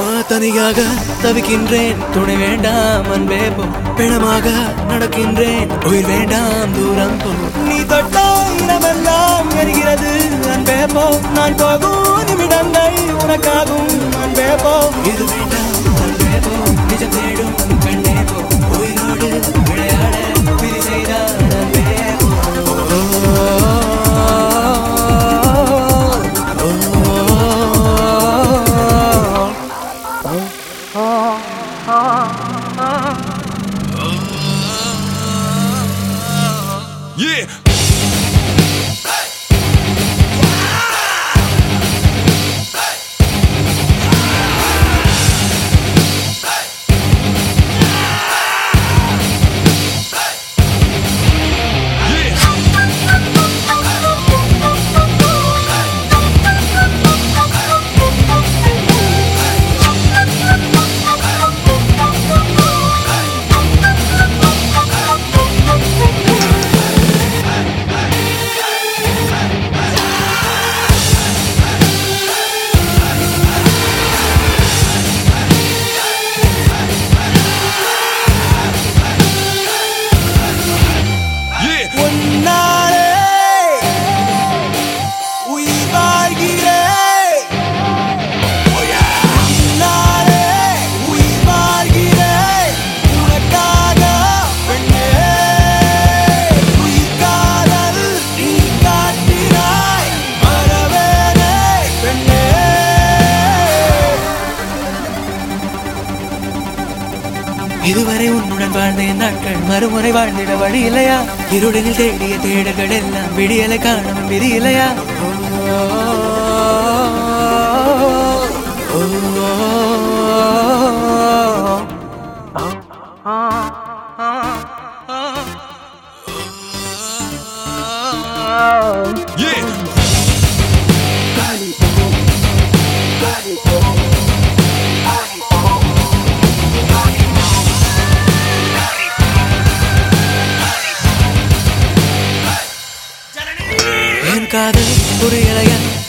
ஆ, தனியாக தவிக்கின்றேன் துணை வேண்டாம் அன்பே போ பிணமாக நடக்கின்றேன் உயிர் வேண்டாம் தூரம் போ நீ தொட்டா இடமெல்லாம் வருகிறது அன்பே போ நான் போகும் உயிரோடு இதுவரை உன்னுடன் வாழ்ந்த என் நாட்கள் மறுமுறை வாழ்ந்திட வழி இல்லையா இருடனில் தேடிய தேடல்கள் எல்லாம் விடியலை காணும் விதி இல்லையா Yeah. புரியாது புரியல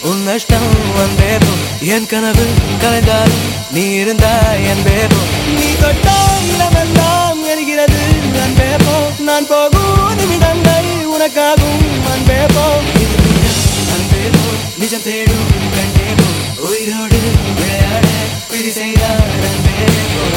உன் நஷ்டம் வந்தேபோ என் கனவு கலைந்தாலும் நீ இருந்தா என் பேபோ நீ தொட்டா இளமெல்லாம் எரிகிறது அன்பேபோ நான் போகும் நிமிடங்கள் உனக்காகும் அன்பேபோ அன்பேபோ நிஜம் தேடும் கண்டேபோ உயிரோடு விளையாட பிரி செய்தார் அன்பேபோ